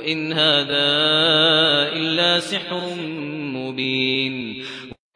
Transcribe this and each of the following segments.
إن هذا إلا سحر مبين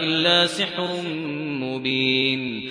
إلا سحر مبين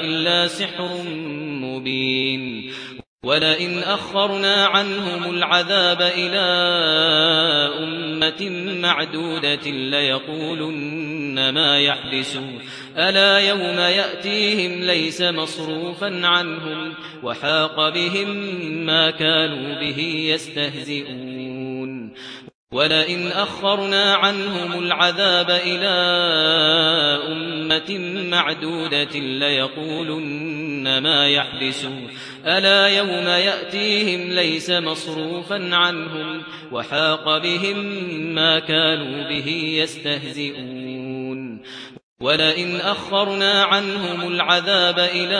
إلا سحر مبين. ولئن أخرنا عنهم العذاب إلى أمة معدودة ليقولن ما يحدثون. ألا يوم يأتيهم ليس مصروفا عنهم وحاق بهم ما كانوا به يستهزئون. ولئن أخرنا عنهم العذاب إلى أمة معدودة ليقولن ما يحدثوا ألا يوم يأتيهم ليس مصروفا عنهم وحاق بهم ما كانوا به يستهزئون. ولئن أخرنا عنهم العذاب إلى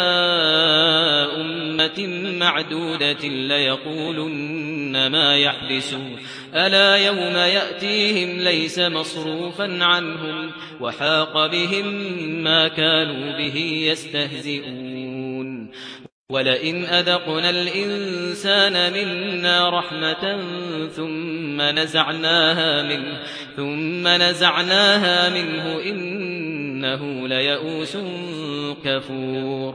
أمة معدودة ليقولن ما يحدثون. ألا يوم يأتيهم ليس مصروفا عنهم وحاق بهم ما كانوا به يستهزئون. ولئن أذقنا الإنسان منا رحمة ثم نزعناها منه, ثم نزعناها منه إن إنه ليأوس كفور.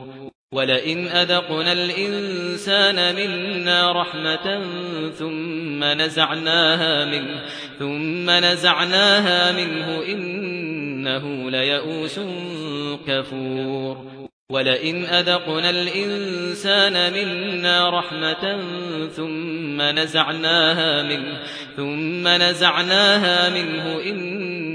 ولئن أذقنا الإنسان منا رحمة ثم نزعناها منه ثم نزعناها منه إنه ليئوس كفور. ولئن أذقنا الإنسان منا رحمة ثم نزعناها منه ثم نزعناها منه إن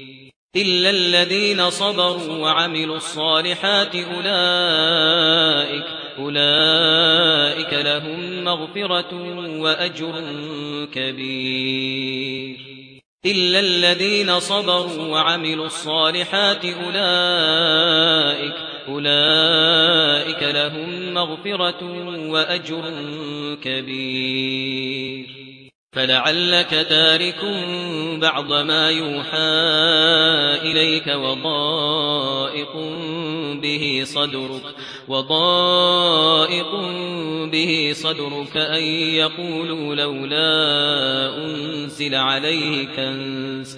إلا الذين صبروا وعملوا الصالحات أولئك, أولئك لهم مغفرة وأجر كبير إلا الذين صبروا وعملوا الصالحات أولئك, أولئك لهم مغفرة وأجر كبير فلعلك تارك بعض ما يوحى إليك وضائق به صدرك وضائق به صدرك أن يقولوا لولا أنزل عليه كنز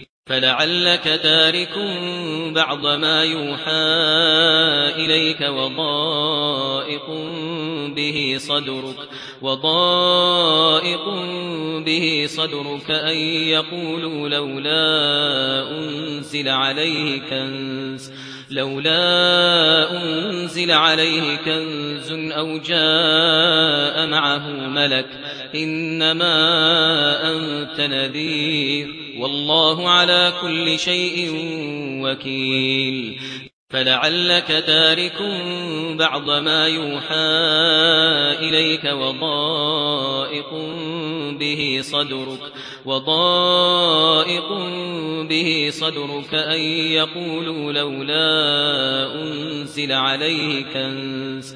فلعلك تارك بعض ما يوحى إليك وضائق به صدرك وضائق به صدرك أن يقولوا لولا أنزل عليه كنز لولا أنزل عليه كنز أو جاء معه ملك إنما أنت نذير والله على كل شيء وكيل فلعلك تارك بعض ما يوحى إليك وضائق به صدرك وضائق به صدرك أن يقولوا لولا أنزل عليه كنز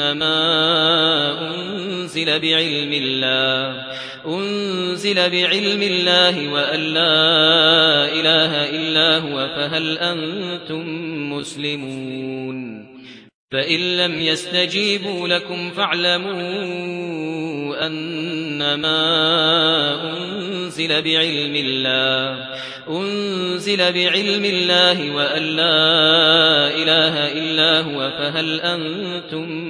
إنما أنزل بعلم الله أنزل بعلم الله وأن لا إله إلا هو فهل أنتم مسلمون؟ فإن لم يستجيبوا لكم فاعلموا أنما أنزل بعلم الله أنزل بعلم الله وأن لا إله إلا هو فهل أنتم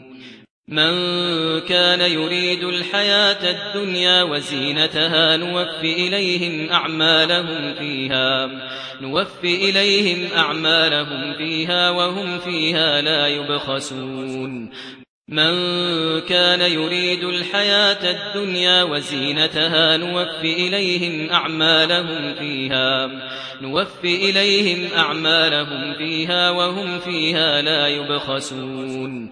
من كان يريد الحياة الدنيا وزينتها نوفي إليهم أعمالهم فيها نوفي إليهم أعمالهم فيها وهم فيها لا يبخسون. من كان يريد الحياة الدنيا وزينتها نوفي إليهم أعمالهم فيها نوفي إليهم أعمالهم فيها وهم فيها لا يبخسون.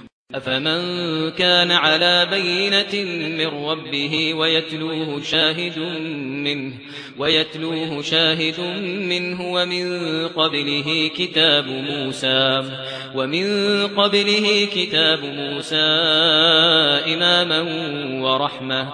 أفمن كان على بينة من ربه ويتلوه شاهد منه ويتلوه شاهد منه ومن قبله كتاب موسى ومن قبله كتاب موسى إماما ورحمة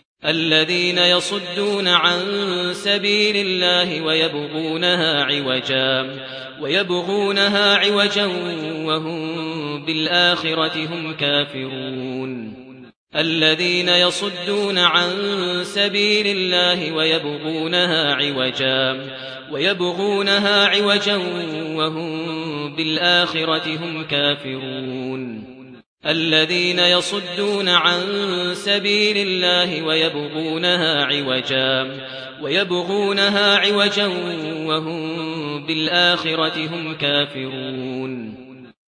الذين يصدون عن سبيل الله ويبغونها عوجا ويبغونها عوجا وهم بالآخرة هم كافرون. الذين يصدون عن سبيل الله ويبغونها عوجا ويبغونها عوجا وهم بالآخرة هم كافرون. الذين يصدون عن سبيل الله ويبغونها عوجا ويبغونها عوجا وهم بالآخرة هم كافرون.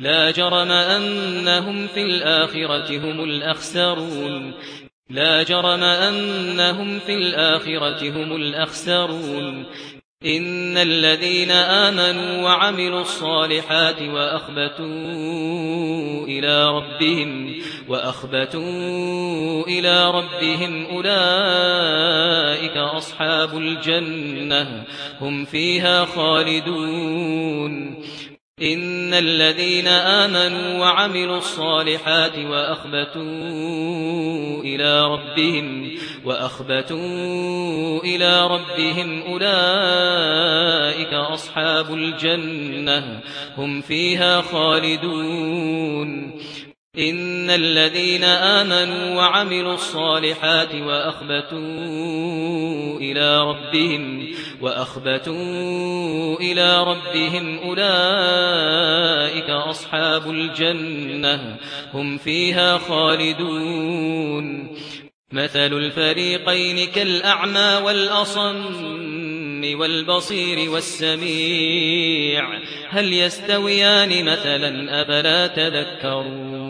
لا جرم أنهم في الآخرة هم الأخسرون. لا جرم أنهم في الآخرة هم الأخسرون. إن الذين آمنوا وعملوا الصالحات وأخبتوا إلى ربهم وأخبتوا إلى ربهم أولئك أصحاب الجنة هم فيها خالدون. ان الذين امنوا وعملوا الصالحات واخبتوا إلى ربهم واخبتوا إلى ربهم اولئك اصحاب الجنه هم فيها خالدون ان الذين امنوا وعملوا الصالحات واخبتوا إلى ربهم واخبتوا إلى ربهم اولئك اصحاب الجنه هم فيها خالدون. مثل الفريقين كالاعمى والاصم والبصير والسميع هل يستويان مثلا افلا تذكرون؟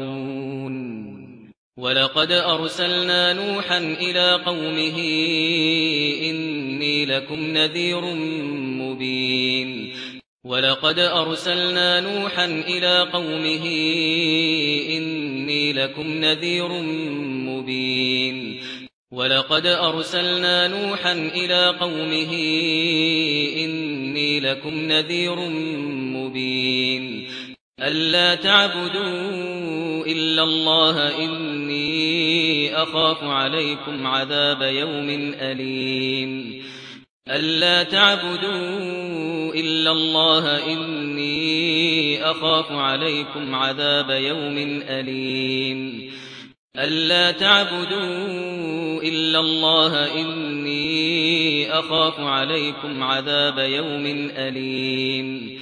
ولقد أرسلنا نوحا إلى قومه إني لكم نذير مبين. ولقد أرسلنا نوحا إلى قومه إني لكم نذير مبين. ولقد أرسلنا نوحا إلى قومه إني لكم نذير مبين. الا تعبدوا الا الله اني اخاف عليكم عذاب يوم اليم الا تعبدوا الا الله اني اخاف عليكم عذاب يوم اليم الا تعبدوا الا الله اني اخاف عليكم عذاب يوم اليم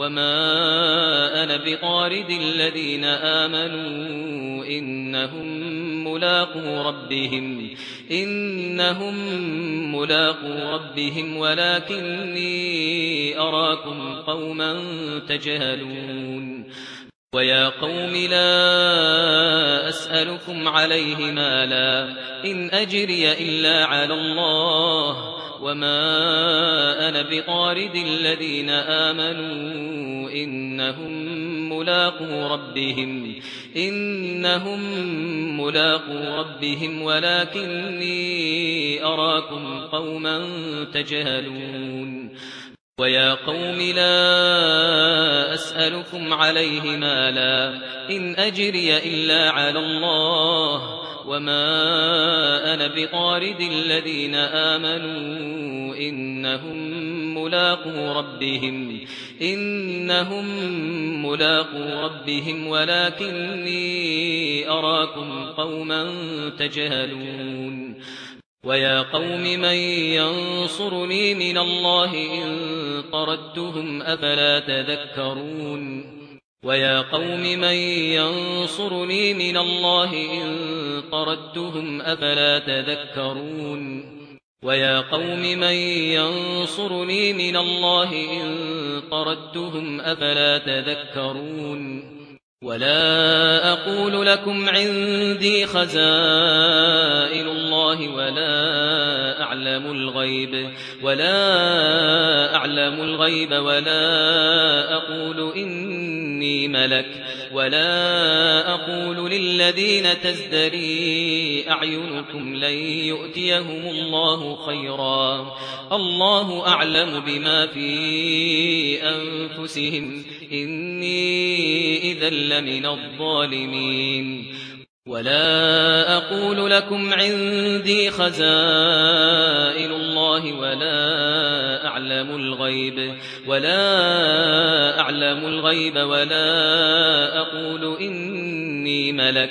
وما أنا بطارد الذين آمنوا إنهم ملاقو ربهم إنهم ملاقو ربهم ولكني أراكم قوما تجهلون ويا قوم لا اسالكم عليه مالا ان اجري الا على الله وما أنا بطارد الذين امنوا انهم ملاقو ربهم انهم ملاقو ربهم ولكنني اراكم قوما تجهلون ويا قوم لا اسالكم عليه مالا ان اجري الا على الله وما أنا بطارد الذين امنوا انهم ملاقو ربهم انهم ملاقو ربهم ولكنني اراكم قوما تجهلون ويا قوم من ينصرني من الله ان طردتهم أفلا تذكرون ويا قوم من ينصرني من الله إن طردتهم أفلا تذكرون ويا قوم من ينصرني من الله إن طردتهم أفلا تذكرون ولا أقول لكم عندي خزائن الله ولا أعلم الغيب ولا أعلم الغيب ولا أقول إني ملك ولا أقول للذين تزدري أعينكم لن يؤتيهم الله خيرا. الله أعلم بما في أنفسهم. إني إذا لمن الظالمين ولا أقول لكم عندي خزائن الله ولا أعلم الغيب ولا أعلم الغيب ولا أقول إني ملك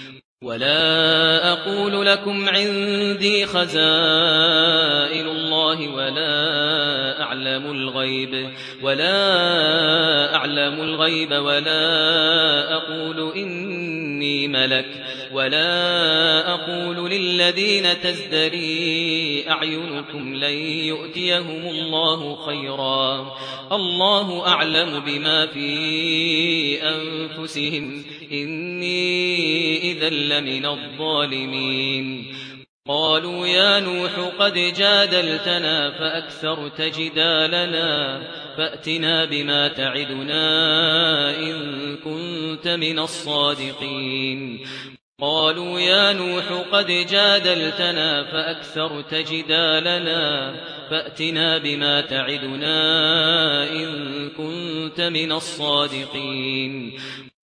ولا أقول لكم عندي خزائن الله ولا اعلم الغيب ولا اعلم الغيب ولا أقول اني ملك ولا أقول للذين تزدري اعينكم لن يؤتيهم الله خيرا الله اعلم بما في انفسهم إني إذا لمن الظالمين. قالوا يا نوح قد جادلتنا فأكثرت جدالنا فأتنا بما تعدنا إن كنت من الصادقين. قالوا يا نوح قد جادلتنا فأكثرت جدالنا فأتنا بما تعدنا إن كنت من الصادقين.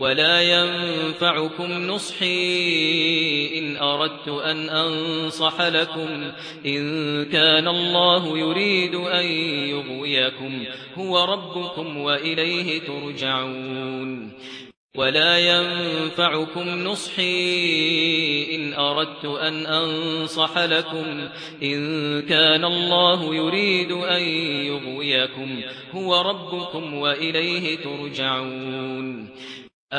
ولا ينفعكم نصحي ان اردت ان انصح لكم ان كان الله يريد ان يغويكم هو ربكم واليه ترجعون ولا ينفعكم نصحي ان اردت ان انصح لكم ان كان الله يريد ان يغويكم هو ربكم واليه ترجعون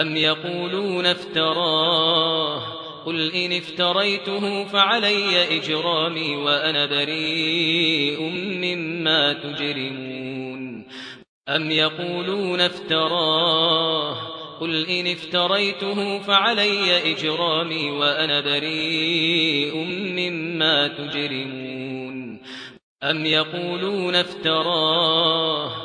أم يقولون افتراه قل إن افتريته فعلي إجرامي وأنا بريء مما تجرمون أم يقولون افتراه قل إن افتريته فعلي إجرامي وأنا بريء مما تجرمون أم يقولون افتراه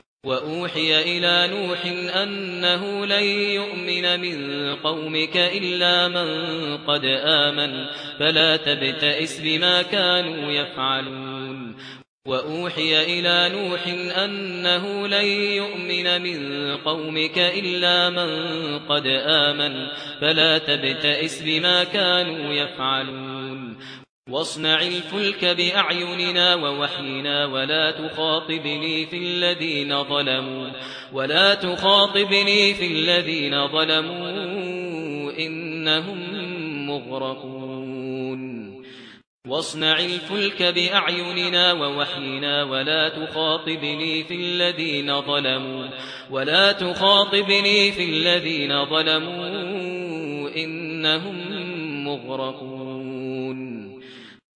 وَأُوحِيَ إِلَى نُوحٍ أَنَّهُ لَن يُؤْمِنَ مِن قَوْمِكَ إِلَّا مَن قَدْ آمَنَ فَلَا تَبْتَئِسْ بِمَا كَانُوا يَفْعَلُونَ وَأُوحِيَ إِلَى نُوحٍ أَنَّهُ لَن يُؤْمِنَ مِن قَوْمِكَ إِلَّا مَن قَدْ آمَنَ فَلَا تَبْتَئِسْ بِمَا كَانُوا يَفْعَلُونَ واصنع الفلك بأعيننا ووحينا ولا تخاطبني في الذين ظلموا ولا تخاطبني في الذين ظلموا إنهم مغرقون. واصنع الفلك بأعيننا ووحينا ولا تخاطبني في الذين ظلموا ولا تخاطبني في الذين ظلموا إنهم مغرقون.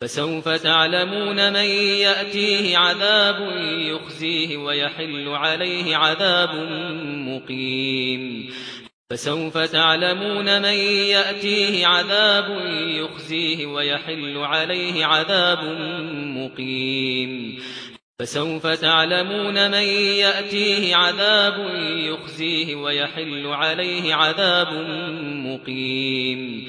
فسوف تعلمون من يأتيه عذاب يخزيه ويحل عليه عذاب مقيم. فسوف تعلمون من يأتيه عذاب يخزيه ويحل عليه عذاب مقيم. فسوف تعلمون من يأتيه عذاب يخزيه ويحل عليه عذاب مقيم.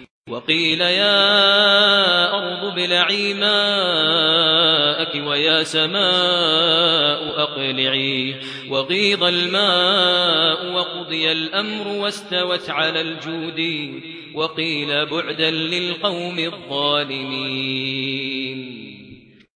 وقيل يا أرض ابْلَعِي ماءك ويا سماء أقلعي وَغِيضَ الماء وقضي الأمر واستوت على الجود وقيل بعدا للقوم الظالمين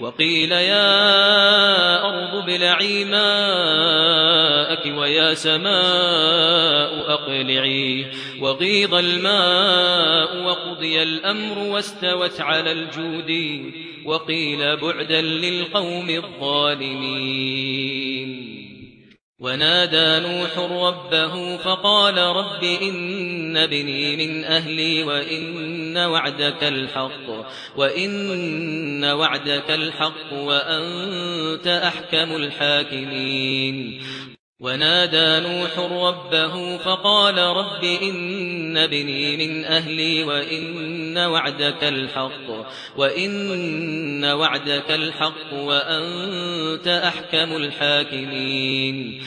وقيل يا أرض بلعي ماءك ويا سماء أقلعي وغيظ الماء وقضي الأمر واستوت على الجود وقيل بعدا للقوم الظالمين ونادى نوح ربه فقال رب إن بني من أهلي وإن وعدك الحق وإن وعدك الحق وأنت أحكم الحاكمين. ونادى نوح ربه فقال رب إن إن بني من أهلي وإن وعدك الحق وإن وعدك الحق وأنت أحكم الحاكمين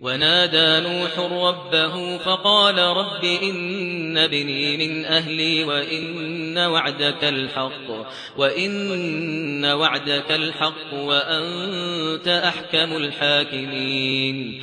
ونادى نوح ربه فقال رب إن بني من أهلي وإن وعدك الحق وإن وعدك الحق وأنت أحكم الحاكمين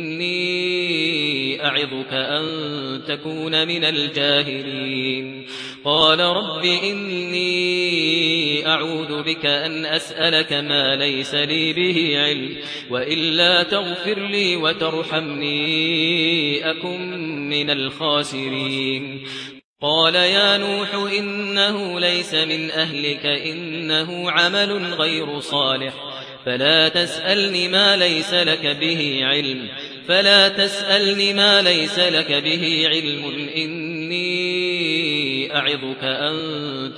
أعظك أن تكون من الجاهلين. قال رب إني أعوذ بك أن أسألك ما ليس لي به علم وإلا تغفر لي وترحمني أكن من الخاسرين. قال يا نوح إنه ليس من أهلك إنه عمل غير صالح فلا تسألني ما ليس لك به علم. فلا تسألني ما ليس لك به علم. إني أعظك أن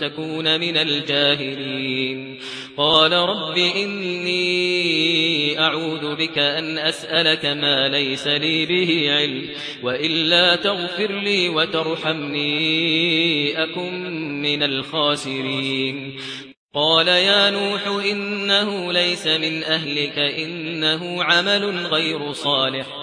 تكون من الجاهلين. قال رب إني أعوذ بك أن أسألك ما ليس لي به علم. وإلا تغفر لي وترحمني أكن من الخاسرين. قال يا نوح إنه ليس من أهلك إنه عمل غير صالح.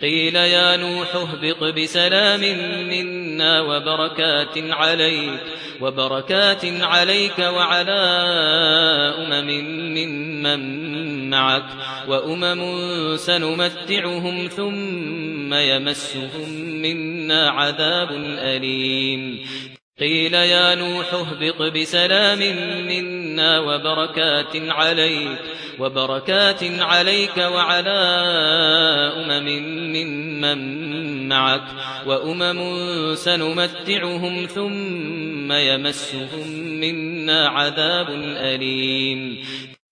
قيل يا نوح اهبط بسلام منا وبركات عليك وبركات عليك وعلى أمم من, من معك وأمم سنمتعهم ثم يمسهم منا عذاب أليم. قيل يا نوح اهبط بسلام منا وبركات عليك وبركات عليك وعلى أمم من, من معك وأمم سنمتعهم ثم يمسهم منا عذاب أليم.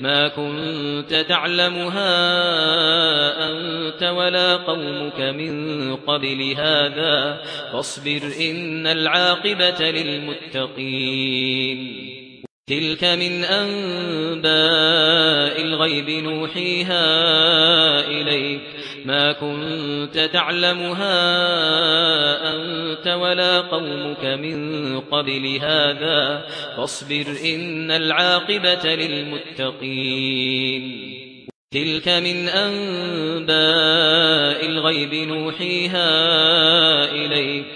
ما كنت تعلمها أنت ولا قومك من قبل هذا فاصبر إن العاقبة للمتقين. تلك من أنباء الغيب نوحيها إليك. ما كنت تعلمها أنت ولا قومك من قبل هذا فاصبر إن العاقبة للمتقين. تلك من أنباء الغيب نوحيها إليك.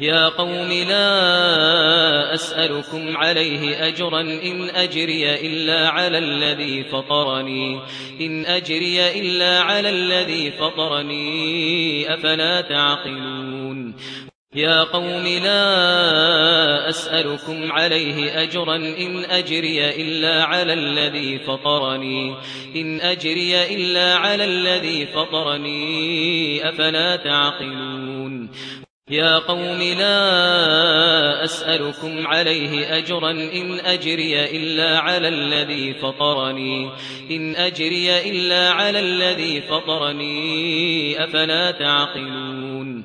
يا قوم لا أسألكم عليه أجرا إن أجري إلا على الذي فطرني إن أجري إلا على الذي فطرني أفلا تعقلون. يا قوم لا أسألكم عليه أجرا إن أجري إلا على الذي فطرني إن أجري إلا على الذي فطرني أفلا تعقلون. يا قوم لا أسألكم عليه أجرا إن أجري إلا على الذي فطرني إن أجري إلا على الذي فطرني أفلا تعقلون؟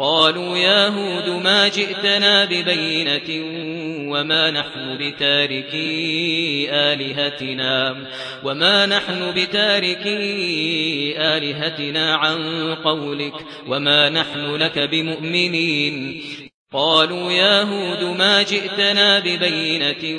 قالوا يا هود ما جئتنا ببينة وما نحن بتاركي آلهتنا وما نحن بتاركي آلهتنا عن قولك وما نحن لك بمؤمنين. قالوا يا هود ما جئتنا ببينة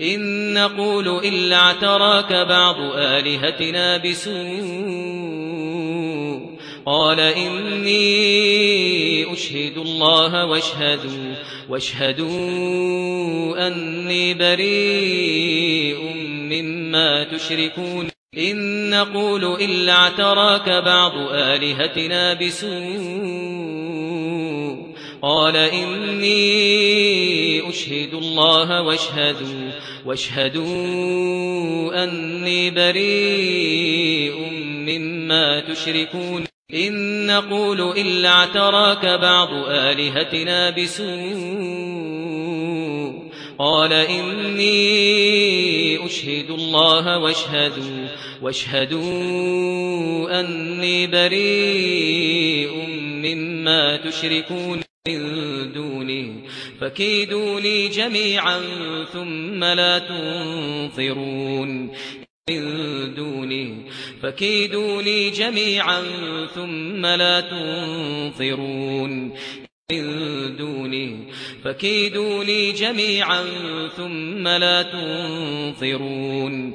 إن نقول إلا اعتراك بعض آلهتنا بسوء. قال إني أشهد الله واشهدوا, واشهدوا أني بريء مما تشركون. إن نقول إلا اعتراك بعض آلهتنا بسوء. قال إني أشهد الله واشهدوا, واشهدوا أني بريء مما تشركون. إن نقول إلا اعتراك بعض آلهتنا بسوء. قال إني أشهد الله واشهدوا, واشهدوا أني بريء مما تشركون. فكيدوني جميعا ثم لا تنصرون. من دونه فكيدوني جميعا ثم لا تنصرون. من دونه فكيدوني جميعا ثم لا تنصرون.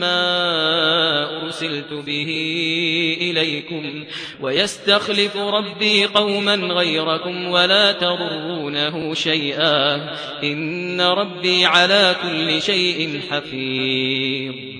ما أرسلت به إليكم ويستخلف ربي قوما غيركم ولا ترونه شيئا إن ربي على كل شيء حفيظ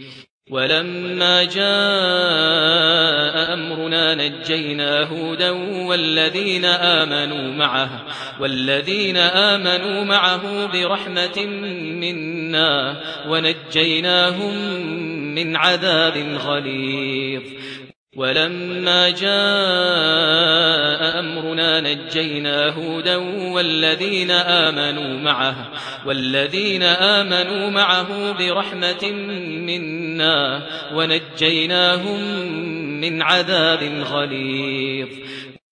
ولما جاء أمرنا نجينا هودا والذين آمنوا معه والذين آمنوا معه برحمة منا ونجيناهم من عذاب غليظ ولما جاء أمرنا نجينا هودا والذين آمنوا معه والذين آمنوا معه برحمة منا ونجيناهم من عذاب غليظ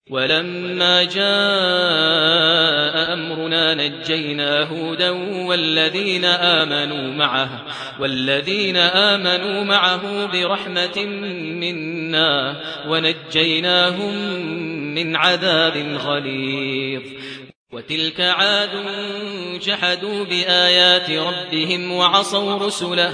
ولما جاء امرنا نجينا هودا والذين امنوا معه والذين امنوا معه برحمه منا ونجيناهم من عذاب غليظ وتلك عاد جحدوا بايات ربهم وعصوا رسله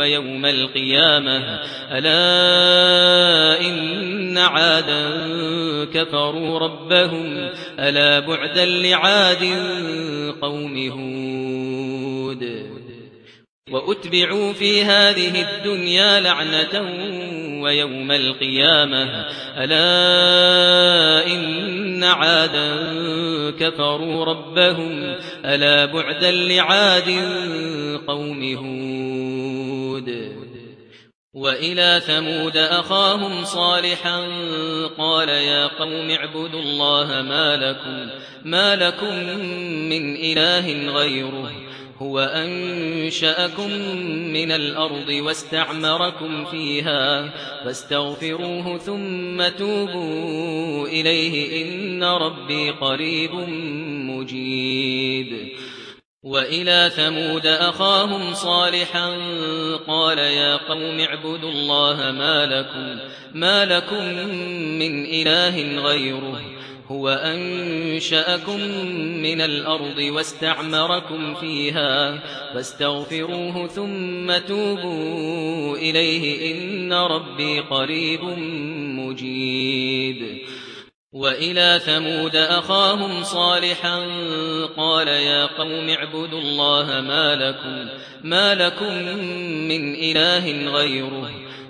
ويوم القيامة. ألا إن عادا كفروا ربهم. ألا بعدا لعاد قوم هود. وأتبعوا في هذه الدنيا لعنة ويوم القيامة. ألا إن عادا كفروا ربهم. ألا بعدا لعاد قوم هود. وإلى ثمود أخاهم صالحا قال يا قوم اعبدوا الله ما لكم, ما لكم من إله غيره. هو أنشأكم من الأرض واستعمركم فيها فاستغفروه ثم توبوا إليه إن ربي قريب مجيد وإلى ثمود أخاهم صالحا قال يا قوم اعبدوا الله ما لكم, ما لكم من إله غيره. هو أنشأكم من الأرض واستعمركم فيها فاستغفروه ثم توبوا إليه إن ربي قريب مجيد وإلى ثمود أخاهم صالحا قال يا قوم اعبدوا الله ما لكم, ما لكم من إله غيره.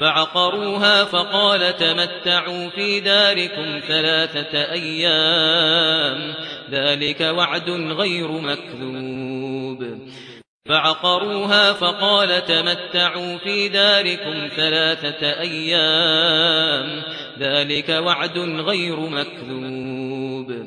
فعقروها فقال تمتعوا في داركم ثلاثة أيام ذلك وعد غير مكذوب. فعقروها فقال تمتعوا في داركم ثلاثة أيام ذلك وعد غير مكذوب.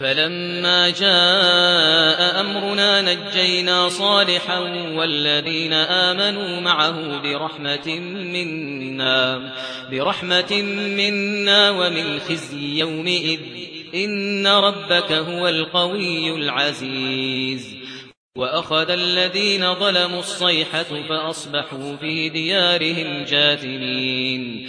فَلَمَّا جَاءَ أَمْرُنَا نَجَّيْنَا صَالِحًا وَالَّذِينَ آمَنُوا مَعَهُ بِرَحْمَةٍ مِنَّا بِرَحْمَةٍ مِنَّا وَمِنْ خِزْيِ يَوْمِئِذٍ إِنَّ رَبَّكَ هُوَ الْقَوِيُّ الْعَزِيزُ. وَأَخَذَ الَّذِينَ ظَلَمُوا الصَّيْحَةُ فَأَصْبَحُوا فِي دِيَارِهِمْ جَاثِمِينَ.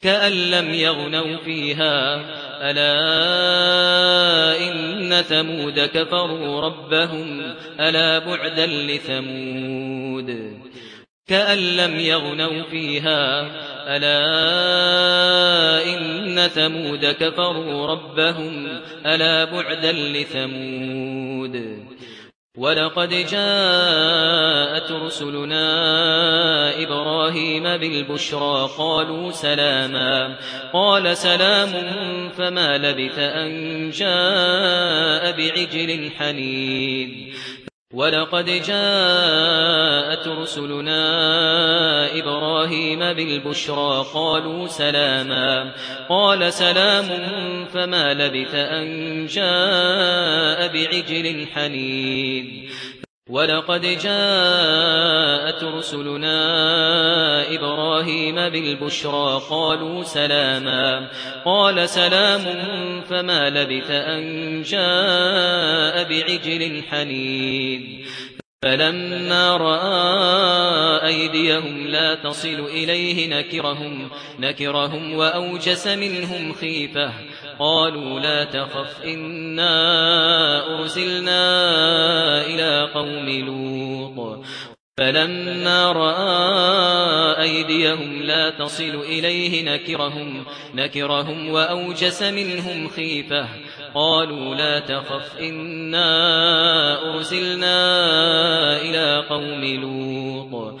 كأن لم يغنوا فيها. ألا إن ثمود كفروا ربهم. ألا بعدا لثمود. كأن لم يغنوا فيها. ألا إن ثمود كفروا ربهم. ألا بعدا لثمود. ولقد جاءت رسلنا إبراهيم بالبشرى قالوا سلاما قال سلام فما لبث أن جاء بعجل حنيد ولقد جاءت رسلنا إبراهيم بالبشرى قالوا سلاما قال سلام فما لبث أن جاء بعجل حنيد ولقد جاءت رسلنا إبراهيم بالبشرى قالوا سلاما قال سلام فما لبث أن جاء بعجل حنيد فلما رأى أيديهم لا تصل إليه نكرهم, نكرهم وأوجس منهم خيفة قالوا لا تخف إنا أرسلنا إلى قوم لوط. فلما رأى أيديهم لا تصل إليه نكرهم, نكرهم وأوجس منهم خيفة. قالوا لا تخف إنا أرسلنا إلى قوم لوط.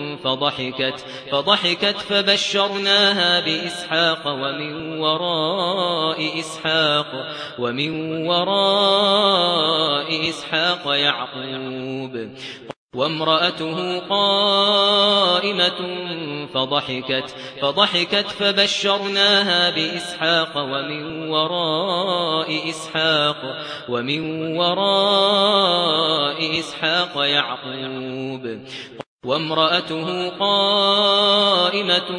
فضحكت فضحكت فبشرناها بإسحاق ومن وراء إسحاق ومن وراء إسحاق يعقوب. وامرأته قائمة فضحكت فضحكت فبشرناها بإسحاق ومن وراء إسحاق ومن وراء إسحاق يعقوب. وامرأته قائمة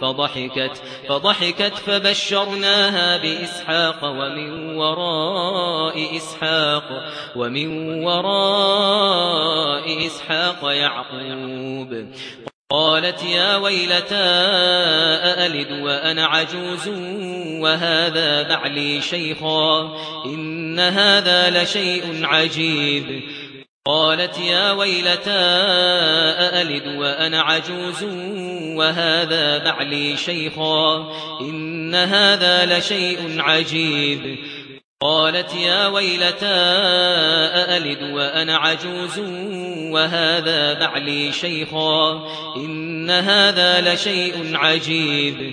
فضحكت فضحكت فبشرناها بإسحاق ومن وراء إسحاق ومن وراء إسحاق يعقوب. قالت يا ويلتى ألد وأنا عجوز؟ وهذا بعلي شيخا إن هذا لشيء عجيب. قالت يا ويلتا أألد وأنا عجوز وهذا بعلي شيخا إن هذا لشيء عجيب. قالت يا ويلتا أألد وأنا عجوز وهذا بعلي شيخا إن هذا لشيء عجيب.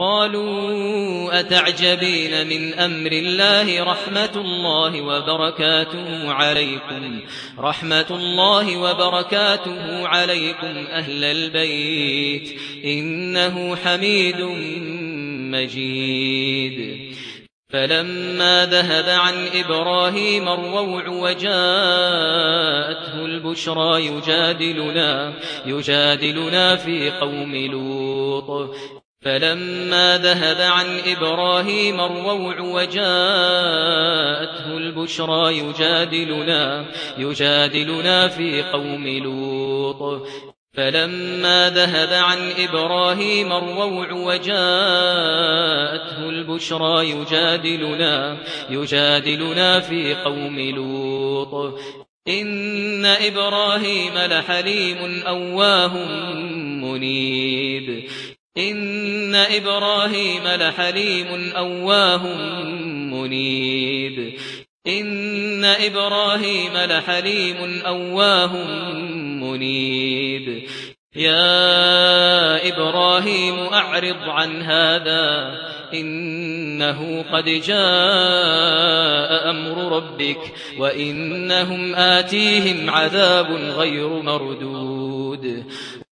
قالوا أتعجبين من أمر الله رحمة الله وبركاته عليكم رحمة الله وبركاته عليكم أهل البيت إنه حميد مجيد فلما ذهب عن إبراهيم الروع وجاءته البشرى يجادلنا, يجادلنا في قوم لوط فلما ذهب عن إبراهيم الروع وجاءته البشرى يجادلنا, يجادلنا في قوم لوط. فلما ذهب عن إبراهيم الروع وجاءته البشرى يجادلنا, يجادلنا في قوم لوط. إن إبراهيم لحليم أواه منيب. ان إبراهيم لحليم اواه منيب. ان إبراهيم لحليم اواه منيب. يا إبراهيم اعرض عن هذا. انه قد جاء أمر ربك وانهم اتيهم عذاب غير مردود.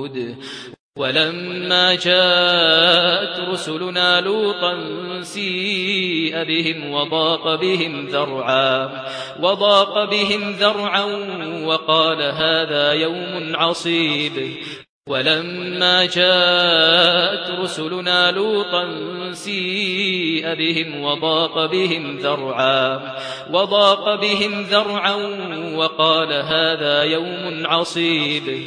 هود ولما جاءت رسلنا لوطا سيء بهم وضاق بهم ذرعا وضاق بهم ذرعا وقال هذا يوم عصيب ولما جاءت رسلنا لوطا سيء بهم وضاق بهم ذرعا وضاق بهم ذرعا وقال هذا يوم عصيب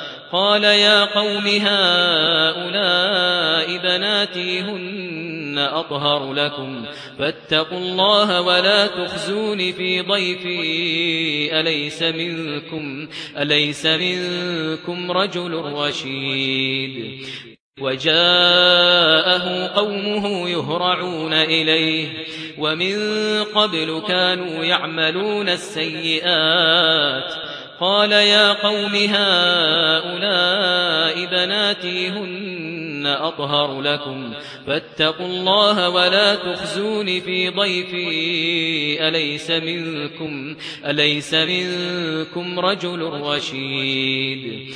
قال يا قوم هؤلاء بناتي هن أطهر لكم فاتقوا الله ولا تخزوني في ضيفي أليس منكم, أليس منكم رجل رشيد؟ وجاءه قومه يهرعون إليه ومن قبل كانوا يعملون السيئات قال يا قوم هؤلاء بناتي هن أطهر لكم فاتقوا الله ولا تخزون في ضيفي أليس منكم, أليس منكم رجل رشيد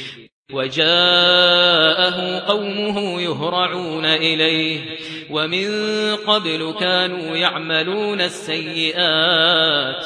وجاءه قومه يهرعون إليه ومن قبل كانوا يعملون السيئات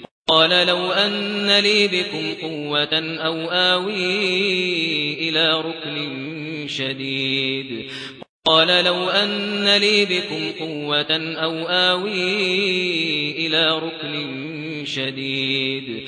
قال لو أن لي بكم قوة أو آوي إلى ركن شديد. قال لو أن لي بكم قوة أو آوي إلى ركن شديد.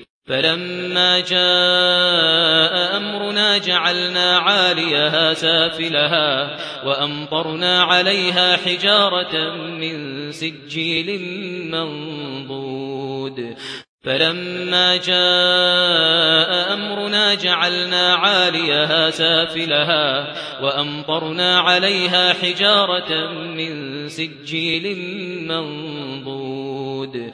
فلما جاء أمرنا جعلنا عاليها سافلها وأمطرنا عليها حجارة من سجيل منضود. فلما جاء أمرنا جعلنا عاليها سافلها وأمطرنا عليها حجارة من سجيل منضود.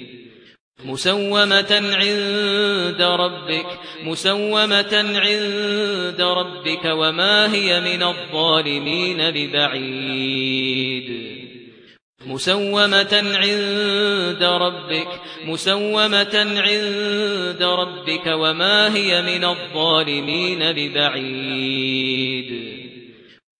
مسومة عند ربك مسومة عند ربك وما هي من الظالمين ببعيد. مسومة عند ربك مسومة عند ربك وما هي من الظالمين ببعيد.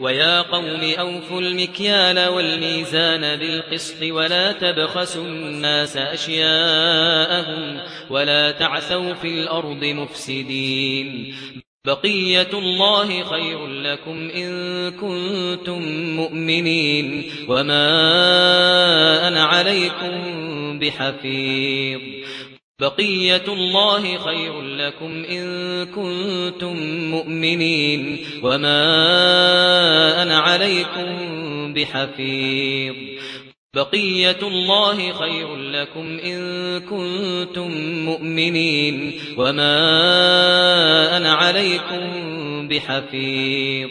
ويا قوم اوفوا المكيال والميزان بالقسط ولا تبخسوا الناس اشياءهم ولا تعثوا في الأرض مفسدين بقيه الله خير لكم ان كنتم مؤمنين وما أنا عليكم بحفيظ بقية الله خير لكم إن كنتم مؤمنين وما أنا عليكم بحفيظ بقية الله خير لكم إن كنتم مؤمنين وما أنا عليكم بحفيظ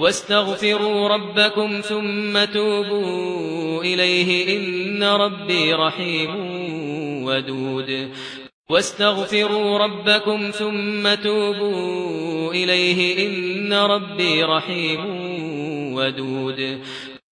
واستغفروا ربكم ثم توبوا إليه إن ربي رحيم ودود. واستغفروا ربكم ثم توبوا إليه إن ربي رحيم ودود.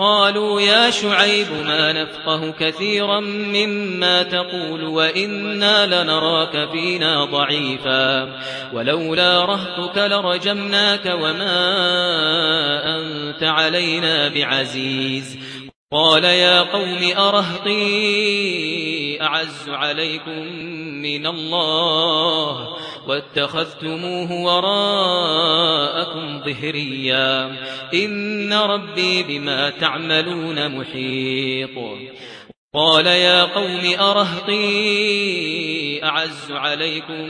قالوا يا شعيب ما نفقه كثيرا مما تقول وإنا لنراك فينا ضعيفا ولولا رهتك لرجمناك وما أنت علينا بعزيز قال يا قوم أرهقي أعز عليكم من الله واتخذتموه وراءكم ظهريا. إن ربي بما تعملون محيط. قال يا قوم أرهقي أعز عليكم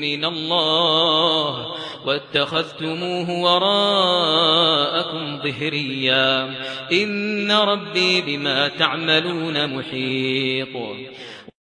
من الله. واتخذتموه وراءكم ظهريا. إن ربي بما تعملون محيط.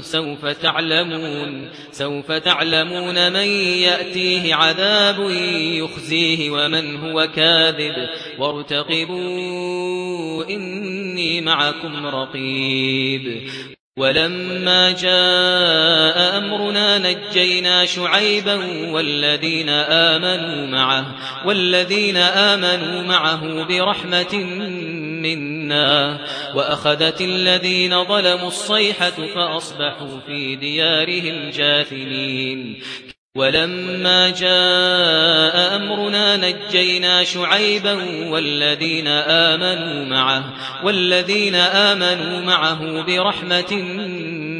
سوف تعلمون سوف تعلمون من يأتيه عذاب يخزيه ومن هو كاذب. وارتقبوا إني معكم رقيب. ولما جاء أمرنا نجينا شعيبا والذين آمنوا معه والذين آمنوا معه برحمة من منا وأخذت الذين ظلموا الصيحة فأصبحوا في ديارهم جاثمين. ولما جاء أمرنا نجينا شعيبا والذين آمنوا معه والذين آمنوا معه برحمة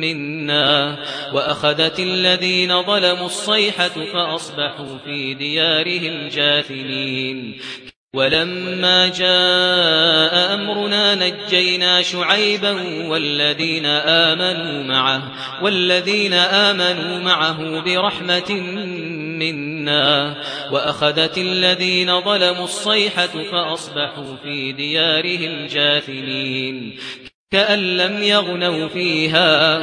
منا. وأخذت الذين ظلموا الصيحة فأصبحوا في ديارهم جاثمين. ولما جاء أمرنا نجينا شعيبا والذين آمنوا معه والذين آمنوا معه برحمة منا وأخذت الذين ظلموا الصيحة فأصبحوا في ديارهم جاثمين كأن لم يغنوا فيها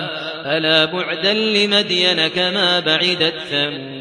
ألا بعدا لمدين كما بعدت ثمود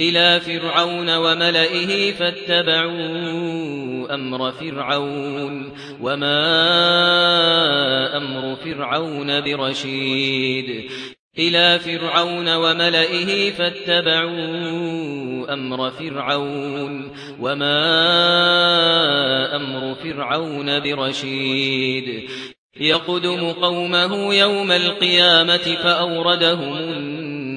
إلى فرعون وملئه فاتبعوا أمر فرعون وما أمر فرعون برشيد إلى فرعون وملئه فاتبعوا أمر فرعون وما أمر فرعون برشيد يقدم قومه يوم القيامة فأوردهم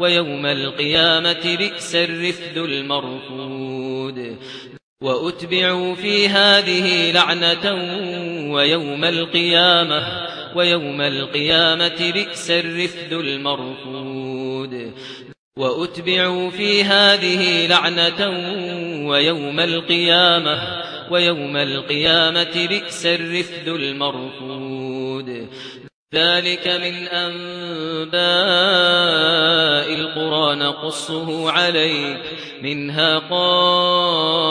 ويوم القيامة بئس الرفد المرفود. وأتبعوا في هذه لعنة ويوم القيامة ويوم القيامة بئس الرفد المرفود. وأتبعوا في هذه لعنة ويوم القيامة ويوم القيامة بئس الرفد المرفود. ذلك من أنباء القرى نقصه عليك منها قائم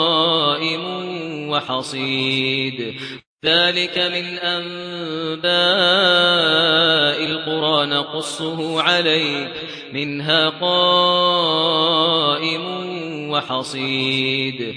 وحصيد. ذلك من أنباء القرى نقصه عليك منها قائم وحصيد.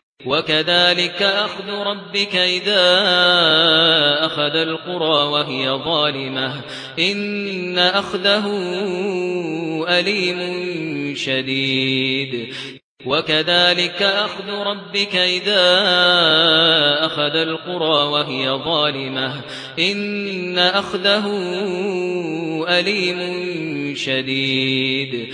وكذلك أخذ ربك إذا أخذ القرى وهي ظالمة إن أخذه أليم شديد وكذلك أخذ ربك إذا أخذ القرى وهي ظالمة إن أخذه أليم شديد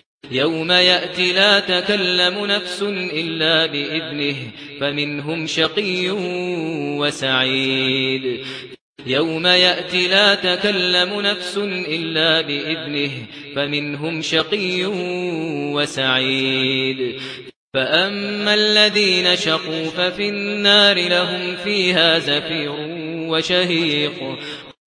يوم يأتي لا تكلم نفس إلا بإذنه فمنهم شقي وسعيد. يوم يأتي لا تكلم نفس إلا بإذنه فمنهم شقي وسعيد. فأما الذين شقوا ففي النار لهم فيها زفير وشهيق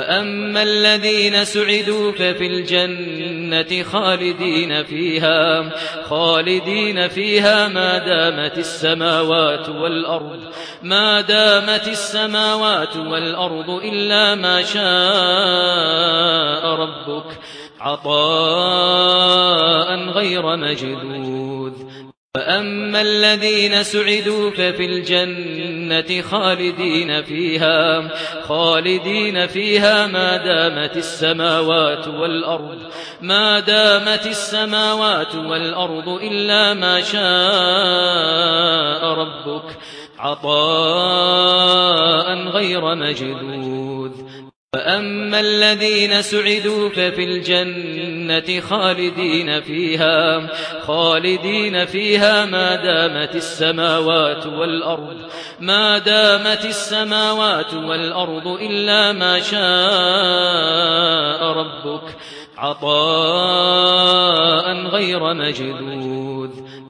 فأما الذين سعدوا ففي الجنة خالدين فيها خالدين فيها ما دامت السماوات والأرض ما دامت السماوات والأرض إلا ما شاء ربك عطاء غير مجدود فأما الذين سعدوا ففي الجنة خالدين فيها خالدين فيها ما دامت السماوات والأرض ما دامت السماوات والأرض إلا ما شاء ربك عطاء غير مجدود فأما الذين سعدوا ففي الجنة خالدين فيها خالدين فيها ما دامت السماوات والأرض ما دامت السماوات والأرض إلا ما شاء ربك عطاء غير مجدود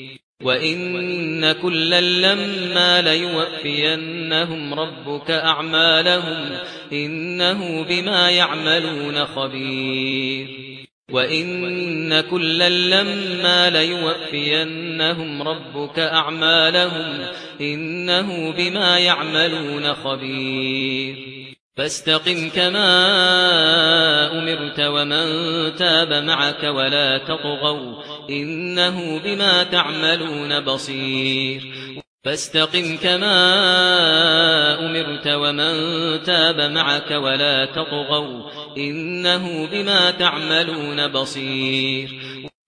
وَإِنَّ كُلَّ لَّمَّا لَيُوَفِّيَنَّهُمْ رَبُّكَ أَعْمَالَهُمْ إِنَّهُ بِمَا يَعْمَلُونَ خَبِيرٌ وَإِنَّ كُلَّ لَّمَّا لَيُوَفِّيَنَّهُمْ رَبُّكَ أَعْمَالَهُمْ إِنَّهُ بِمَا يَعْمَلُونَ خَبِيرٌ فاستقم كما أمرت ومن تاب معك ولا تطغوا إنه بما تعملون بصير. فاستقم كما أمرت ومن تاب معك ولا تطغوا إنه بما تعملون بصير.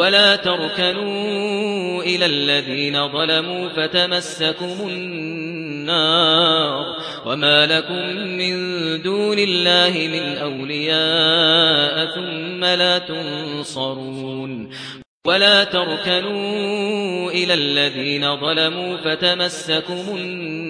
ولا تركنوا إلى الذين ظلموا فتمسكم النار وما لكم من دون الله من أولياء ثم لا تنصرون ولا تركنوا إلى الذين ظلموا فتمسكم النار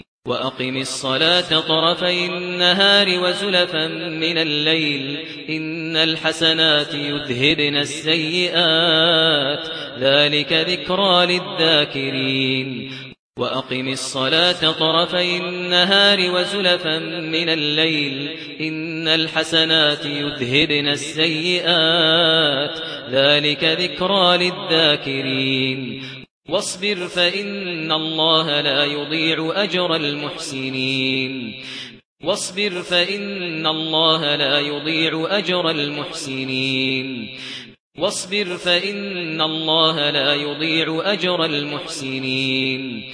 وأقم الصلاة طرفي النهار وزلفا من الليل إن الحسنات يذهبن السيئات ذلك ذكرى للذاكرين وأقم الصلاة طرفي النهار وزلفا من الليل إن الحسنات يذهبن السيئات ذلك ذكرى للذاكرين واصبر فإن الله لا يضيع أجر المحسنين. واصبر فإن الله لا يضيع أجر المحسنين. واصبر فإن الله لا يضيع أجر المحسنين.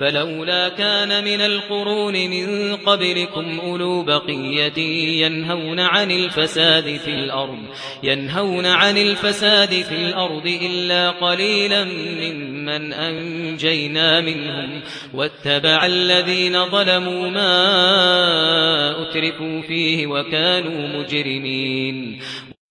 فلولا كان من القرون من قبلكم أولو بقية ينهون عن الفساد في الأرض ينهون عن الفساد في الأرض إلا قليلا ممن أنجينا منهم واتبع الذين ظلموا ما أتركوا فيه وكانوا مجرمين.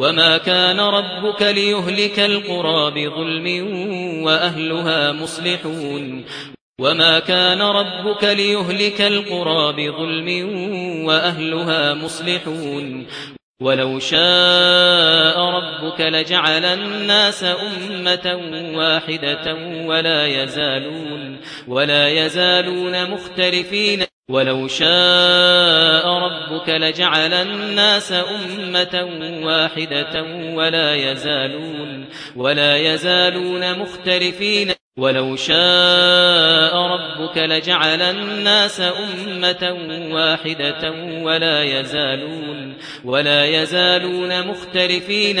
وما كان ربك ليهلك القرى بظلم وأهلها مصلحون وما كان ربك ليهلك القرى بظلم وأهلها مصلحون ولو شاء ربك لجعل الناس أمة واحدة ولا يزالون ولا يزالون مختلفين ولو شاء ربك لجعل الناس أمة واحدة ولا يزالون ولا يزالون مختلفين ولو شاء ربك لجعل الناس أمة واحدة ولا يزالون ولا يزالون مختلفين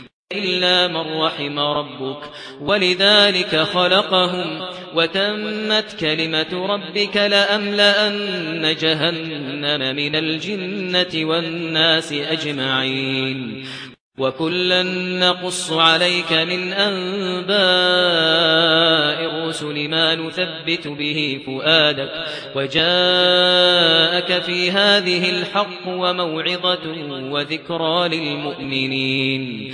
إلا من رحم ربك ولذلك خلقهم وتمت كلمة ربك لأملأن جهنم من الجنة والناس أجمعين. وكلا نقص عليك من أنباء الرسل ما نثبت به فؤادك وجاءك في هذه الحق وموعظة وذكرى للمؤمنين.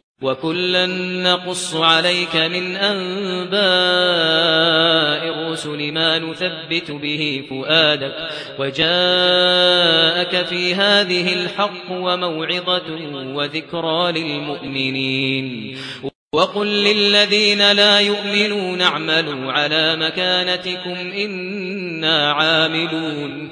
وَكُلًّا نَقُصُّ عَلَيْكَ مِنْ أَنْبَاءِ الرُّسُلِ مَا نُثَبِّتُ بِهِ فُؤَادَكَ وَجَاءَكَ فِي هَذِهِ الْحَقُّ وَمَوْعِظَةٌ وَذِكْرَى لِلْمُؤْمِنِينَ وَقُل لِّلَّذِينَ لَا يُؤْمِنُونَ اعْمَلُوا عَلَى مَكَانَتِكُمْ إِنَّا عَامِلُونَ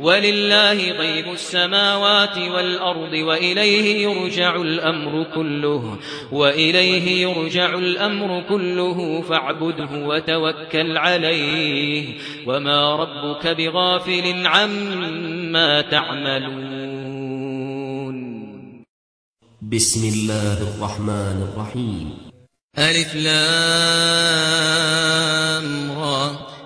ولله غيب السماوات والأرض وإليه يرجع الأمر كله وإليه يرجع الأمر كله فاعبده وتوكل عليه وما ربك بغافل عما تعملون بسم الله الرحمن الرحيم ألف لام را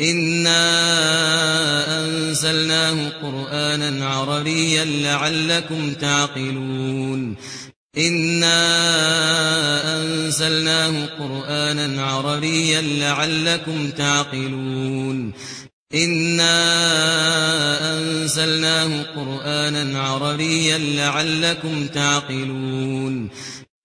إنا أنزلناه قرآنا عربيا لعلكم تعقلون إنا أنزلناه قرآنا عربيا لعلكم تعقلون إنا أنزلناه قرآنا عربيا لعلكم تعقلون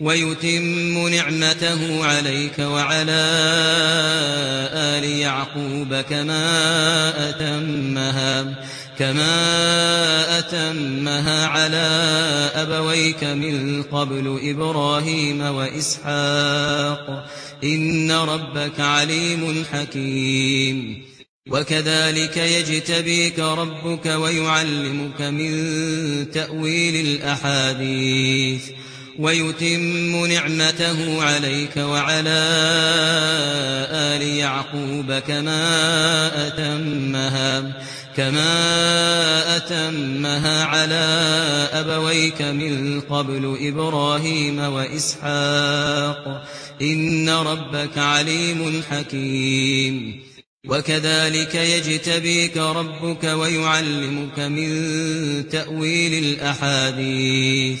ويتم نعمته عليك وعلى آل يعقوب كما أتمها كما أتمها على أبويك من قبل إبراهيم وإسحاق. إن ربك عليم حكيم. وكذلك يجتبيك ربك ويعلمك من تأويل الأحاديث. ويتم نعمته عليك وعلى آل يعقوب كما أتمها كما أتمها على أبويك من قبل إبراهيم وإسحاق. إن ربك عليم حكيم. وكذلك يجتبيك ربك ويعلمك من تأويل الأحاديث.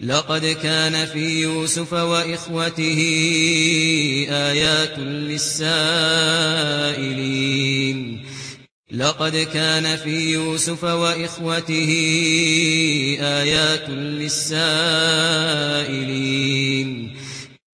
لقد كان في يوسف وإخوته آيات للسائلين. لقد كان في يوسف وإخوته آيات للسائلين.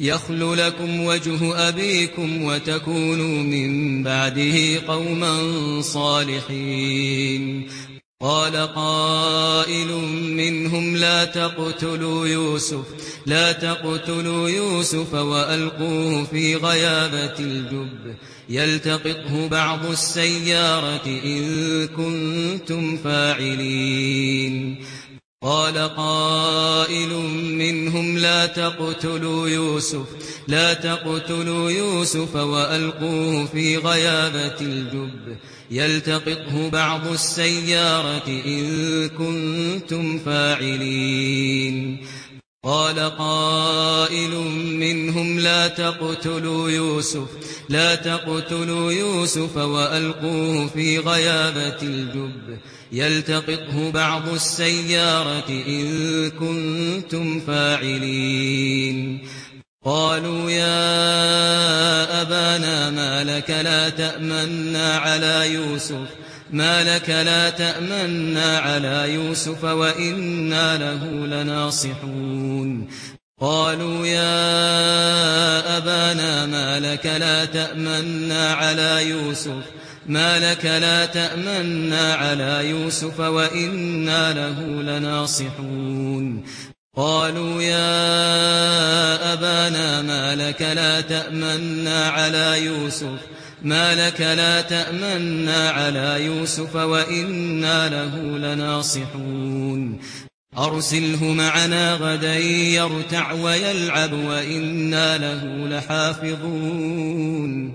يخل لكم وجه أبيكم وتكونوا من بعده قوما صالحين. قال قائل منهم لا تقتلوا يوسف لا تقتلوا يوسف وألقوه في غيابة الجب. يلتقطه بعض السيارة إن كنتم فاعلين. قال قائل منهم لا تقتلوا يوسف لا تقتلوا يوسف وألقوه في غيابة الجب. يلتقطه بعض السيارة إن كنتم فاعلين. قال قائل منهم لا تقتلوا يوسف لا تقتلوا يوسف وألقوه في غيابة الجب. يلتقطه بعض السيارة إن كنتم فاعلين. قالوا يا أبانا ما لك لا تأمنا على يوسف ما لك لا تأمنا على يوسف وإنا له لناصحون. قالوا يا أبانا ما لك لا تأمنا على يوسف ما لك لا تأمنا على يوسف وإنا له لناصحون قالوا يا أبانا ما لك لا تأمنا على يوسف ما لك لا تأمنا على يوسف وإنا له لناصحون أرسله معنا غدا يرتع ويلعب وإنا له لحافظون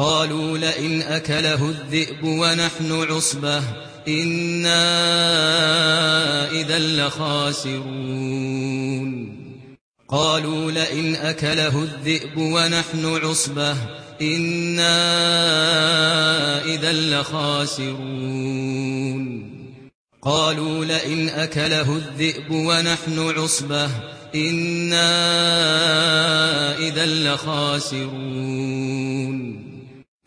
قالوا لئن أكله الذئب ونحن عصبة إنا إذا لخاسرون. قالوا لئن أكله الذئب ونحن عصبة إنا إذا لخاسرون. قالوا لئن أكله الذئب ونحن عصبة إنا إذا لخاسرون.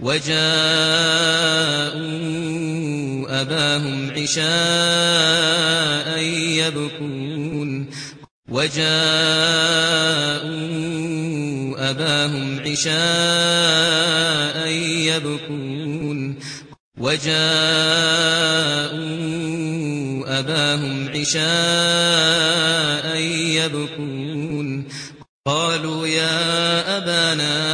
وجاءوا أباهم عشاء يبكون وجاءوا أباهم عشاء يبكون وجاءوا أباهم عشاء يبكون قالوا يا أبانا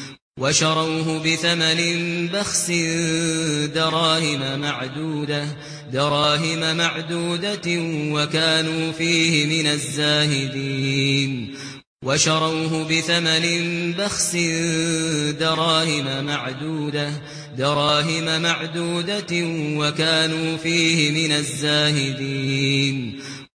وشروه بثمن بخس دراهم معدودة دراهم معدودة وكانوا فيه من الزاهدين. وشروه بثمن بخس دراهم معدودة دراهم معدودة وكانوا فيه من الزاهدين.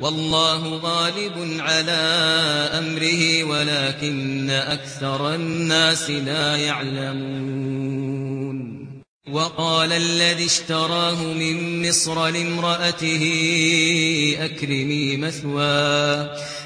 والله غالب على أمره ولكن أكثر الناس لا يعلمون. وقال الذي اشتراه من مصر لامرأته أكرمي مثواه.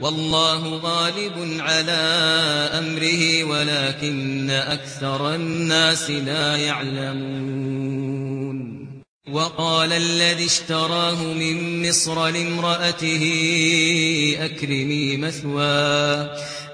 والله غالب على أمره ولكن أكثر الناس لا يعلمون. وقال الذي اشتراه من مصر لامرأته أكرمي مثواه.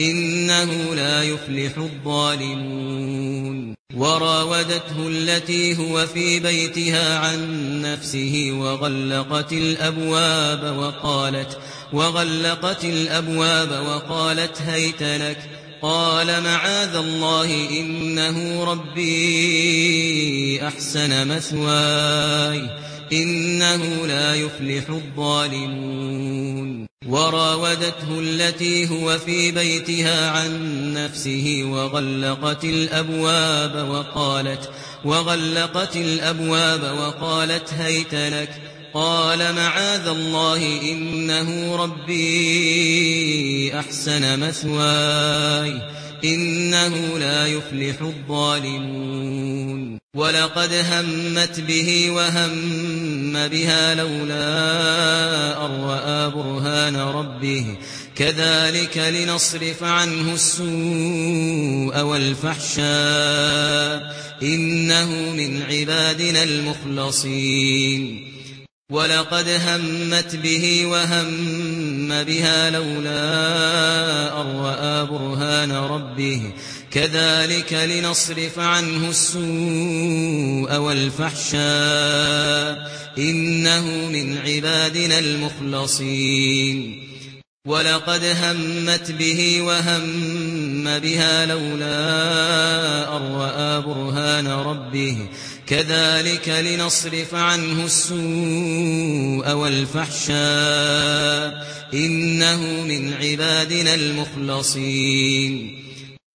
إنه لا يفلح الظالمون. وراودته التي هو في بيتها عن نفسه وغلقت الأبواب وقالت وغلقت الأبواب وقالت هيت لك. قال معاذ الله إنه ربي أحسن مثواي. إنه لا يفلح الظالمون. وراودته التي هو في بيتها عن نفسه وغلقت الأبواب وقالت وغلقت الأبواب وقالت هيت لك. قال معاذ الله إنه ربي أحسن مثواي. إنه لا يفلح الظالمون. ولقد همت به وهم بها لولا أرآ برهان ربه. كذلك لنصرف عنه السوء والفحشاء. إنه من عبادنا المخلصين. ولقد همت به وهم بها لولا أرآ برهان ربه. كذلك لنصرف عنه السوء والفحشاء إنه من عبادنا المخلصين. ولقد همت به وهم بها لولا أرآ برهان ربه. كذلك لنصرف عنه السوء والفحشاء إنه من عبادنا المخلصين.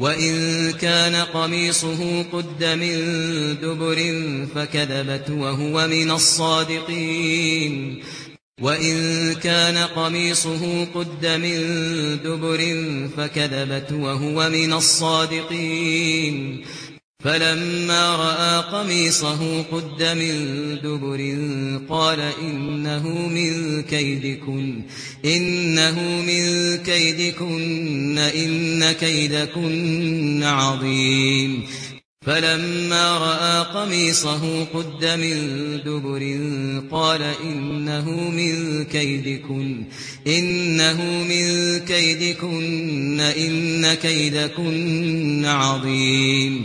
وَإِن كَانَ قَمِيصُهُ قُدَّ مِن دُبُرٍ فَكَذَبَتْ وَهُوَ مِنَ الصَّادِقِينَ وَإِن كَانَ قَمِيصُهُ قُدَّ مِن دُبُرٍ فَكَذَبَتْ وَهُوَ مِنَ الصَّادِقِينَ فلما رأى قميصه قد من دبر قال إنه من كيدكن إنه من كيدكن إن كيدكن عظيم. فلما رأى قميصه قد من دبر قال إنه من كيدكن إنه من كيدكن إن كيدكن عظيم.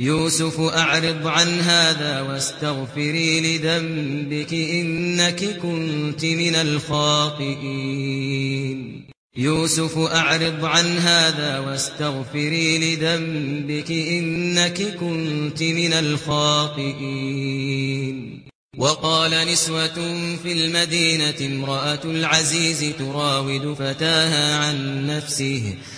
يوسف أعرض عن هذا واستغفري لذنبك إنك كنت من الخاطئين. يوسف أعرض عن هذا واستغفري لذنبك إنك كنت من الخاطئين. وقال نسوة في المدينة امرأة العزيز تراود فتاها عن نفسه وقال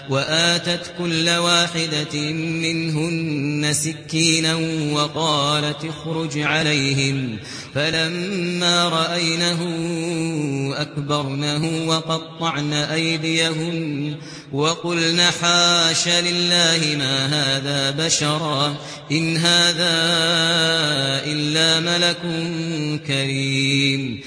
وآتت كل واحدة منهن سكينا وقالت اخرج عليهم فلما رأينه أكبرنه وقطعن أيديهم وقلن حاش لله ما هذا بشرا إن هذا إلا ملك كريم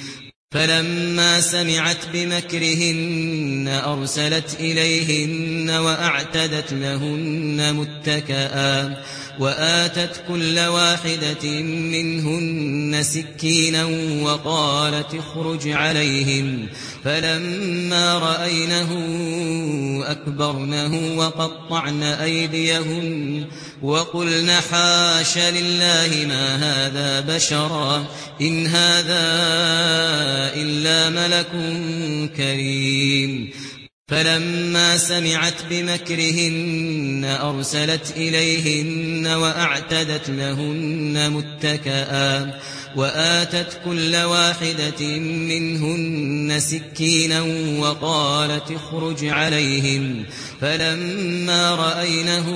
فلما سمعت بمكرهن أرسلت إليهن وأعتدت لهن متكآ وآتت كل واحدة منهن سكينا وقالت اخرج عليهم فلما رأينه أكبرنه وقطعن أيديهم وقلن حاش لله ما هذا بشرا إن هذا إلا ملك كريم فلما سمعت بمكرهن أرسلت إليهن وأعتدت لهن متكآ وآتت كل واحدة منهن سكينا وقالت اخرج عليهم فلما رأينه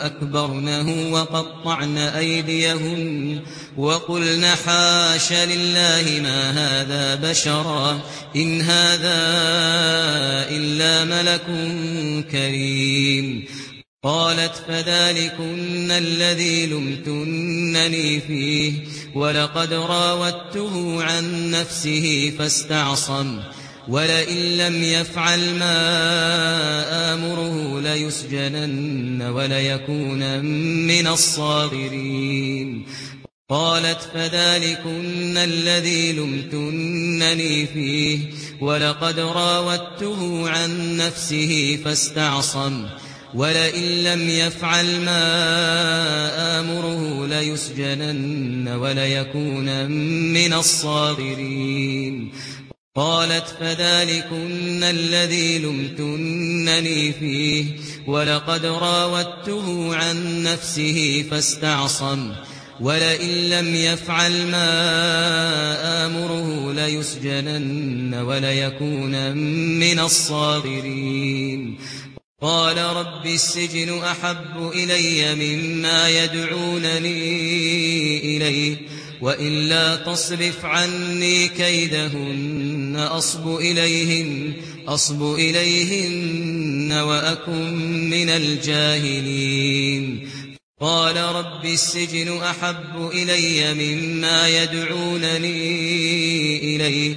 أكبرنه وقطعن أيديهن وقلن حاش لله ما هذا بشرا إن هذا إلا ملك كريم قالت فذلكن الذي لمتنني فيه ولقد راودته عن نفسه فاستعصم ولئن لم يفعل ما آمره ليسجنن وليكون من الصاغرين. قالت فذلكن الذي لمتنني فيه ولقد راودته عن نفسه فاستعصم ولئن لم يفعل ما آمره ليسجنن وليكون من الصاغرين. قالت فذلكن الذي لمتنني فيه ولقد راودته عن نفسه فاستعصم. ولئن لم يفعل ما آمره ليسجنن وليكون من الصاغرين. قال رب السجن أحب إلي مما يدعونني إليه وإلا تصرف عني كيدهن أصب اليهم أصب اليهم وأكن من الجاهلين. قال رب السجن أحب إلي مما يدعونني إليه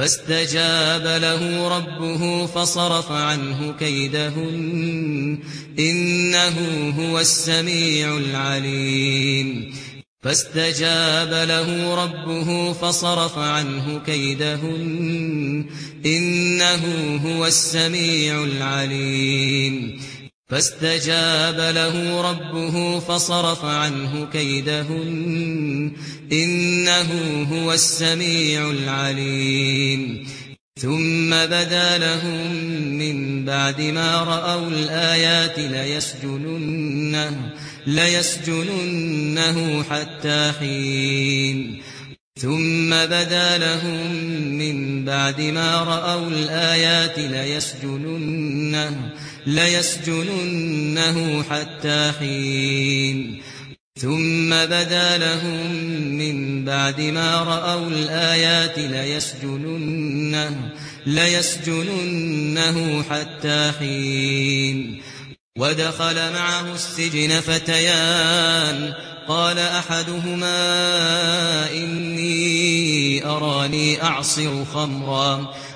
فاستجاب له ربه فصرف عنه كيدهن إنه هو السميع العليم. فاستجاب له ربه فصرف عنه كيدهن إنه هو السميع العليم. فاستجاب له ربه فصرف عنه كيدهن. إنه هو السميع العليم. ثم بدا لهم من بعد ما رأوا الآيات ليسجننه, ليسجننه حتى حين. ثم بدا لهم من بعد ما رأوا الآيات ليسجننه ليسجننه حتى حين. ثم بدا لهم من بعد ما رأوا الآيات ليسجننه, ليسجننه حتى حين. ودخل معه السجن فتيان. قال أحدهما إني أراني أعصر خمرا.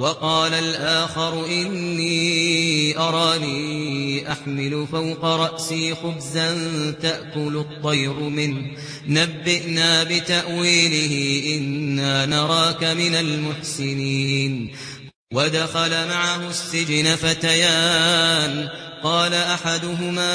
وقال الآخر إني أراني أحمل فوق رأسي خبزا تأكل الطير منه. نبئنا بتأويله إنا نراك من المحسنين. ودخل معه السجن فتيان. قال أحدهما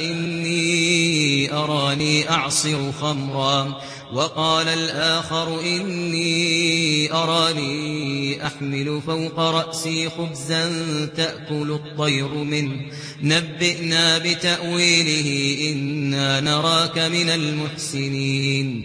إني أراني أعصر خمرا وقال الآخر إني أراني أحمل فوق رأسي خبزا تأكل الطير منه. نبئنا بتأويله إنا نراك من المحسنين.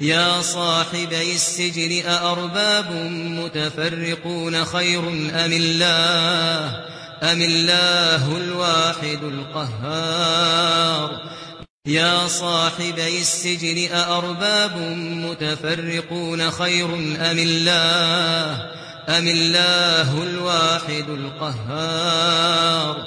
يا صاحبي السجن أأرباب متفرقون خير أم الله؟ أم الله الواحد القهار؟ يا صاحبي السجن أأرباب متفرقون خير أم الله؟ أم الله الواحد القهار؟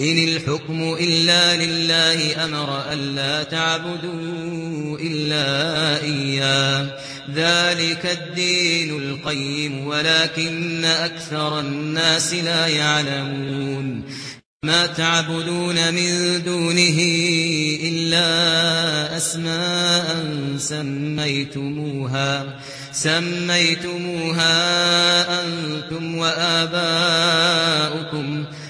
إن الحكم إلا لله أمر ألا تعبدوا إلا إياه ذلك الدين القيم ولكن أكثر الناس لا يعلمون ما تعبدون من دونه إلا أسماء سميتموها سميتموها أنتم وآباؤكم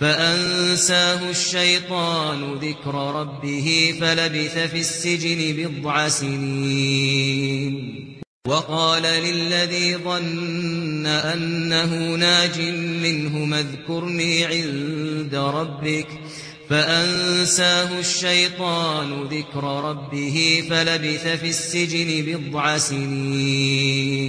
فأنساه الشيطان ذكر ربه فلبث في السجن بضع سنين. وقال للذي ظن أنه ناج منه مذكرني عند ربك. فأنساه الشيطان ذكر ربه فلبث في السجن بضع سنين.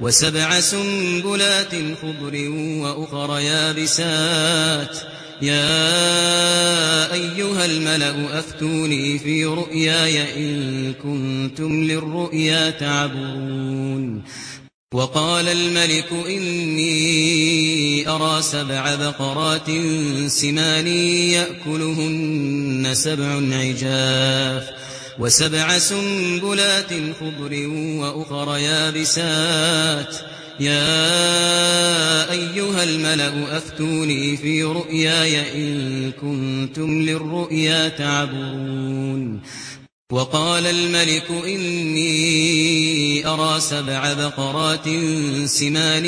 وسبع سنبلات خضر وأخر يابسات. يا أيها الملأ أفتوني في رؤياي إن كنتم للرؤيا تعبرون. وقال الملك إني أرى سبع بقرات سمان يأكلهن سبع عجاف. وسبع سنبلات خضر وأخر يابسات. يا أيها الملأ أفتوني في رؤياي إن كنتم للرؤيا تعبرون. وقال الملك إني أرى سبع بقرات سمان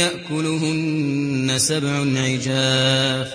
يأكلهن سبع عجاف.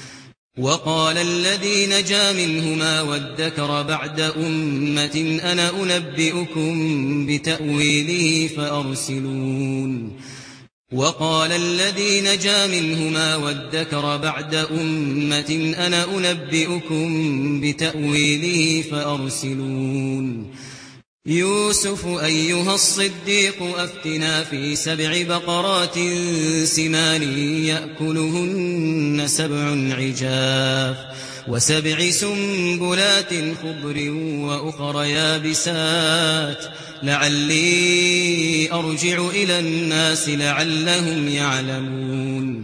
وقال الذي نجا منهما وادكر بعد أمة أنا أنبئكم بتأويله فأرسلون. وقال الذي نجا منهما وادكر بعد أمة أنا أنبئكم بتأويله فأرسلون. يوسف أيها الصديق أفتنا في سبع بقرات سمان يأكلهن سبع عجاف وسبع سنبلات خبر وأخر يابسات. لعلي أرجع إلى الناس لعلهم يعلمون.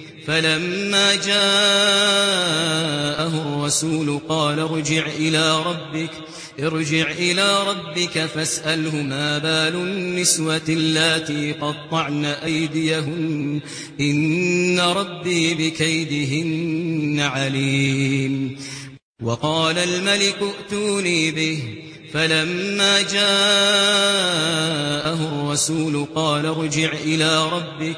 فلما جاءه الرسول قال ارجع إلى ربك ارجع إلى ربك فاسأله ما بال النسوة التي قطعن أيديهن إن ربي بكيدهن عليم. وقال الملك ائتوني به فلما جاءه الرسول قال ارجع إلى ربك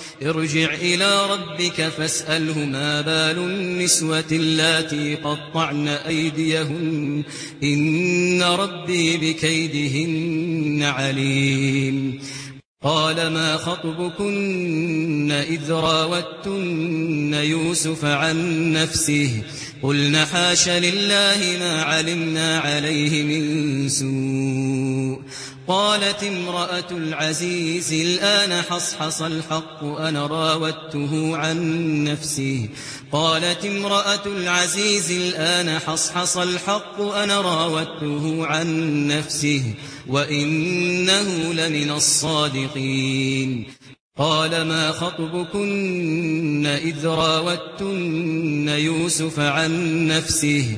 ارجع إلى ربك فاسأله ما بال النسوة التي قطعن أيديهن. إن ربي بكيدهن عليم. قال ما خطبكن إذ راوتن يوسف عن نفسه؟ قلنا حاش لله ما علمنا عليه من سوء. قالت امرأة العزيز الآن حصحص الحق أنا راودته عن نفسه. قالت امرأة العزيز الآن حصحص الحق أنا راودته عن نفسه وإنه لمن الصادقين. قال ما خطبكن إذ راودتن يوسف عن نفسه؟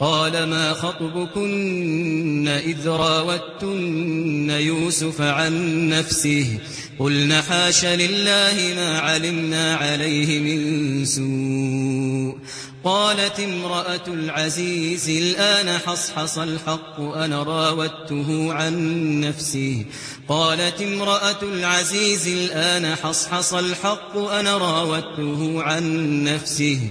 قال ما خطبكن إذ راوتن يوسف عن نفسه قلنا حاش لله ما علمنا عليه من سوء قالت امرأة العزيز الآن حصحص الحق أنا راوته عن نفسه قالت امرأة العزيز الآن حصحص الحق أنا راوته عن نفسه